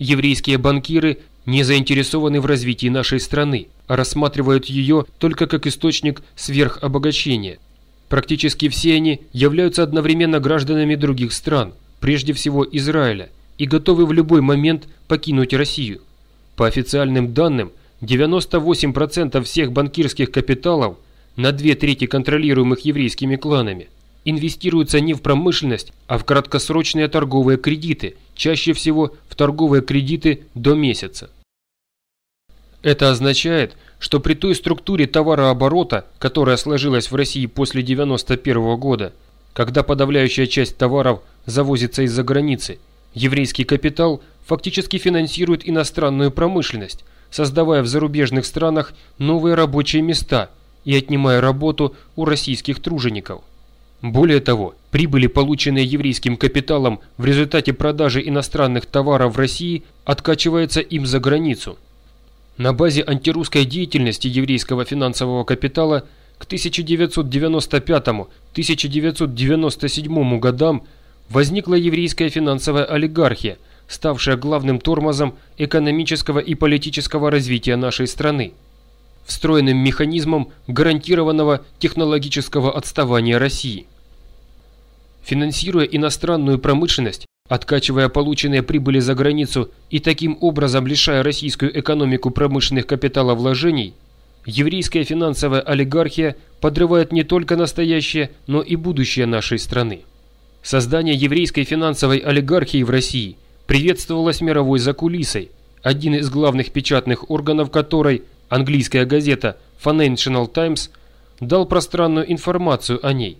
еврейские банкиры не заинтересованы в развитии нашей страны, а рассматривают ее только как источник сверхобогащения. Практически все они являются одновременно гражданами других стран, прежде всего Израиля, и готовы в любой момент покинуть Россию. По официальным данным, 98% всех банкирских капиталов на две трети контролируемых еврейскими кланами инвестируются не в промышленность, а в краткосрочные торговые кредиты, чаще всего в торговые кредиты до месяца. Это означает, что при той структуре товарооборота, которая сложилась в России после 1991 года, когда подавляющая часть товаров завозится из-за границы, еврейский капитал фактически финансирует иностранную промышленность, создавая в зарубежных странах новые рабочие места и отнимая работу у российских тружеников. Более того, прибыли, полученные еврейским капиталом в результате продажи иностранных товаров в России, откачивается им за границу. На базе антирусской деятельности еврейского финансового капитала к 1995-1997 годам возникла еврейская финансовая олигархия – ставшая главным тормозом экономического и политического развития нашей страны, встроенным механизмом гарантированного технологического отставания России. Финансируя иностранную промышленность, откачивая полученные прибыли за границу и таким образом лишая российскую экономику промышленных капиталовложений, еврейская финансовая олигархия подрывает не только настоящее, но и будущее нашей страны. Создание еврейской финансовой олигархии в России – приветствовалась мировой закулисой, один из главных печатных органов которой, английская газета Financial Times, дал пространную информацию о ней.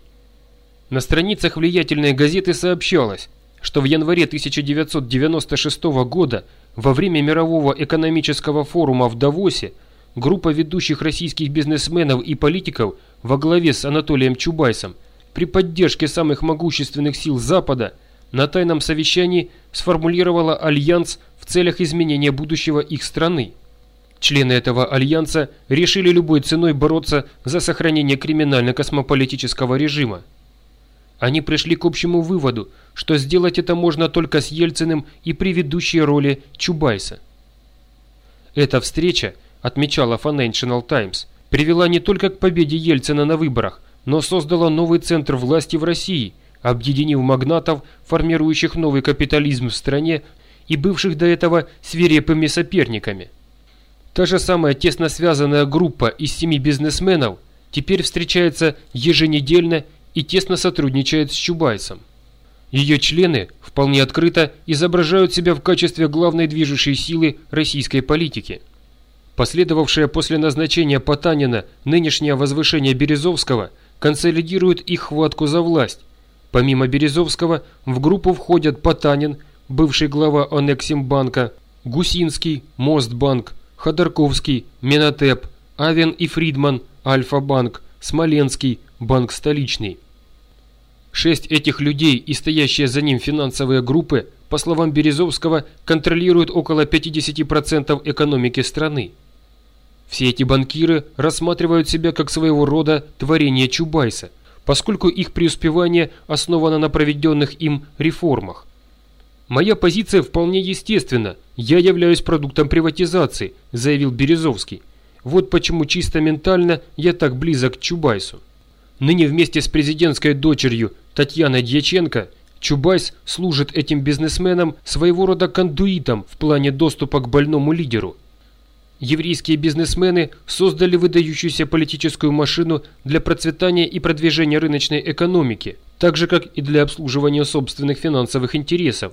На страницах влиятельной газеты сообщалось, что в январе 1996 года во время мирового экономического форума в Давосе группа ведущих российских бизнесменов и политиков во главе с Анатолием Чубайсом при поддержке самых могущественных сил Запада – на тайном совещании сформулировала альянс в целях изменения будущего их страны. Члены этого альянса решили любой ценой бороться за сохранение криминально-космополитического режима. Они пришли к общему выводу, что сделать это можно только с Ельциным и при ведущей роли Чубайса. Эта встреча, отмечала Financial Times, привела не только к победе Ельцина на выборах, но создала новый центр власти в России – объединив магнатов, формирующих новый капитализм в стране и бывших до этого свирепыми соперниками. Та же самая тесно связанная группа из семи бизнесменов теперь встречается еженедельно и тесно сотрудничает с Чубайсом. Ее члены вполне открыто изображают себя в качестве главной движущей силы российской политики. Последовавшее после назначения Потанина нынешнее возвышение Березовского консолидирует их хватку за власть, Помимо Березовского в группу входят Потанин, бывший глава Онексимбанка, Гусинский, Мостбанк, Ходорковский, Менотеп, Авен и Фридман, Альфа-банк, Смоленский, Банк Столичный. Шесть этих людей и стоящие за ним финансовые группы, по словам Березовского, контролируют около 50% экономики страны. Все эти банкиры рассматривают себя как своего рода творение Чубайса – поскольку их преуспевание основано на проведенных им реформах. «Моя позиция вполне естественна, я являюсь продуктом приватизации», заявил Березовский. «Вот почему чисто ментально я так близок к Чубайсу». Ныне вместе с президентской дочерью Татьяной Дьяченко Чубайс служит этим бизнесменам своего рода кондуитом в плане доступа к больному лидеру – еврейские бизнесмены создали выдающуюся политическую машину для процветания и продвижения рыночной экономики, так же как и для обслуживания собственных финансовых интересов.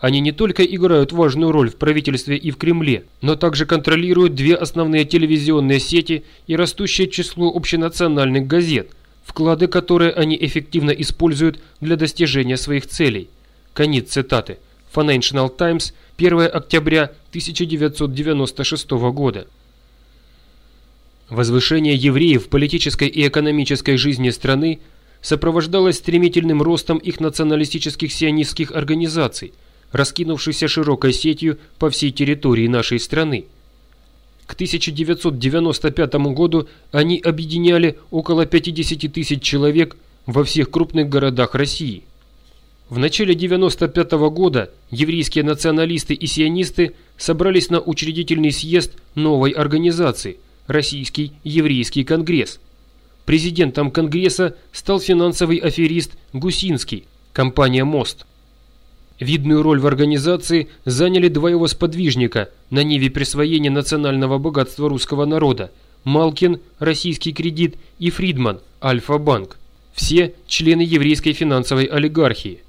Они не только играют важную роль в правительстве и в Кремле, но также контролируют две основные телевизионные сети и растущее число общенациональных газет, вклады которые они эффективно используют для достижения своих целей. Конец цитаты. Financial Times, 1 октября 1996 года. Возвышение евреев в политической и экономической жизни страны сопровождалось стремительным ростом их националистических сионистских организаций, раскинувшихся широкой сетью по всей территории нашей страны. К 1995 году они объединяли около 50 тысяч человек во всех крупных городах России. В начале 95 -го года еврейские националисты и сионисты собрались на учредительный съезд новой организации – Российский еврейский конгресс. Президентом конгресса стал финансовый аферист Гусинский, компания «Мост». Видную роль в организации заняли два его сподвижника на ниве присвоения национального богатства русского народа – Малкин, Российский кредит и Фридман, Альфа-банк. Все члены еврейской финансовой олигархии.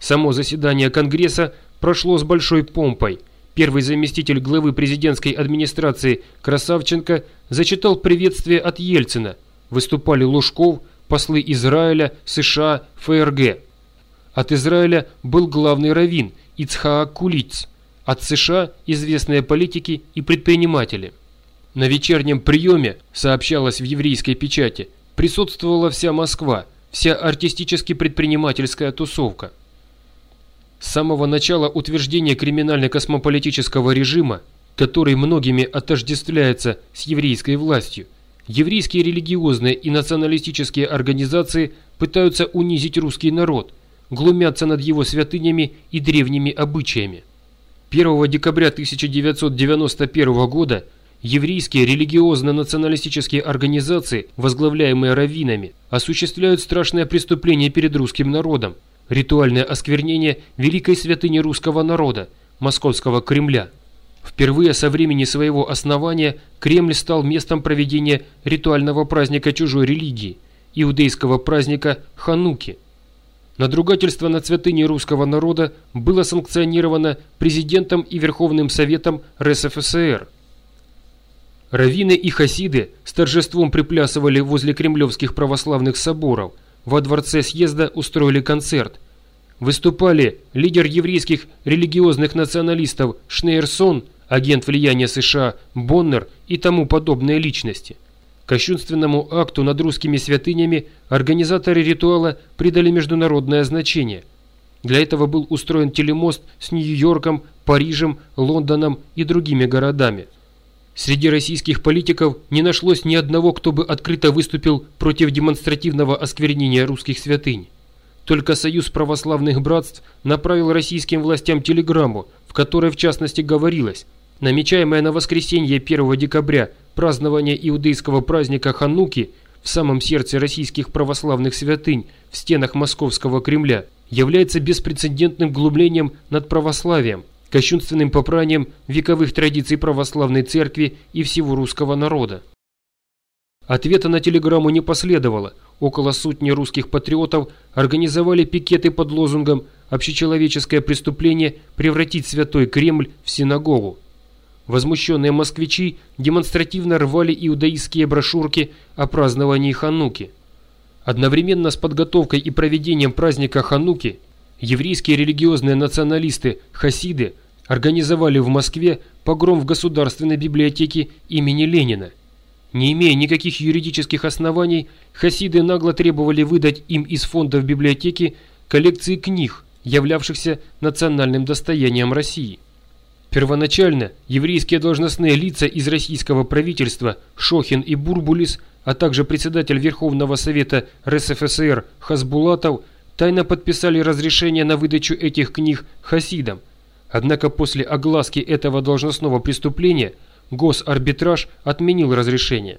Само заседание Конгресса прошло с большой помпой. Первый заместитель главы президентской администрации Красавченко зачитал приветствие от Ельцина. Выступали Лужков, послы Израиля, США, ФРГ. От Израиля был главный раввин Ицхаак Кулиц. От США – известные политики и предприниматели. На вечернем приеме, сообщалось в еврейской печати, присутствовала вся Москва, вся артистически-предпринимательская тусовка. С самого начала утверждения криминально-космополитического режима, который многими отождествляется с еврейской властью, еврейские религиозные и националистические организации пытаются унизить русский народ, глумятся над его святынями и древними обычаями. 1 декабря 1991 года еврейские религиозно-националистические организации, возглавляемые раввинами, осуществляют страшное преступление перед русским народом – ритуальное осквернение великой святыни русского народа, Московского Кремля. Впервые со времени своего основания Кремль стал местом проведения ритуального праздника чужой религии, иудейского праздника Хануки. Надругательство над святыней русского народа было санкционировано президентом и Верховным Советом РСФСР. Равины и хасиды с торжеством приплясывали возле кремлевских православных соборов – во дворце съезда устроили концерт. Выступали лидер еврейских религиозных националистов Шнейрсон, агент влияния США Боннер и тому подобные личности. Кощунственному акту над русскими святынями организаторы ритуала придали международное значение. Для этого был устроен телемост с Нью-Йорком, Парижем, Лондоном и другими городами. Среди российских политиков не нашлось ни одного, кто бы открыто выступил против демонстративного осквернения русских святынь. Только Союз православных братств направил российским властям телеграмму, в которой в частности говорилось, намечаемое на воскресенье 1 декабря празднование иудейского праздника Хануки в самом сердце российских православных святынь в стенах Московского Кремля является беспрецедентным глумлением над православием, кощунственным попранием вековых традиций православной церкви и всего русского народа. Ответа на телеграмму не последовало. Около сотни русских патриотов организовали пикеты под лозунгом «Общечеловеческое преступление превратить Святой Кремль в синагогу». Возмущенные москвичи демонстративно рвали иудаистские брошюрки о праздновании Хануки. Одновременно с подготовкой и проведением праздника Хануки еврейские религиозные националисты, хасиды, организовали в Москве погром в Государственной библиотеке имени Ленина. Не имея никаких юридических оснований, хасиды нагло требовали выдать им из фондов библиотеки коллекции книг, являвшихся национальным достоянием России. Первоначально еврейские должностные лица из российского правительства Шохин и Бурбулис, а также председатель Верховного Совета РСФСР Хасбулатов тайно подписали разрешение на выдачу этих книг хасидам – Однако после огласки этого должностного преступления госарбитраж отменил разрешение.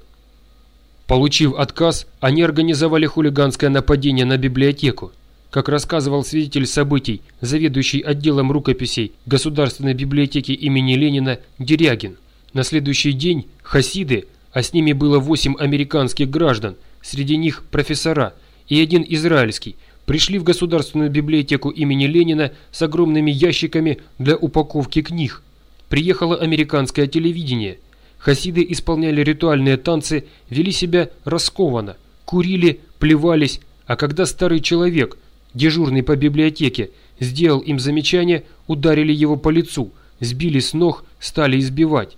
Получив отказ, они организовали хулиганское нападение на библиотеку. Как рассказывал свидетель событий, заведующий отделом рукописей Государственной библиотеки имени Ленина Дерягин. На следующий день хасиды, а с ними было восемь американских граждан, среди них профессора, и один израильский, пришли в Государственную библиотеку имени Ленина с огромными ящиками для упаковки книг. Приехало американское телевидение. Хасиды исполняли ритуальные танцы, вели себя раскованно, курили, плевались, а когда старый человек, дежурный по библиотеке, сделал им замечание, ударили его по лицу, сбили с ног, стали избивать.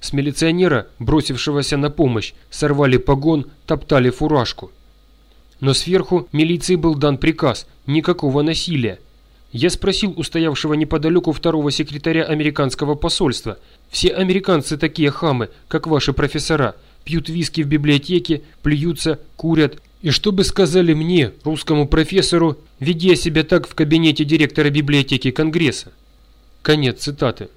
С милиционера, бросившегося на помощь, сорвали погон, топтали фуражку. Но сверху милиции был дан приказ – никакого насилия. Я спросил у стоявшего неподалеку второго секретаря американского посольства. Все американцы такие хамы, как ваши профессора. Пьют виски в библиотеке, плюются, курят. И что бы сказали мне, русскому профессору, ведя себя так в кабинете директора библиотеки Конгресса? Конец цитаты.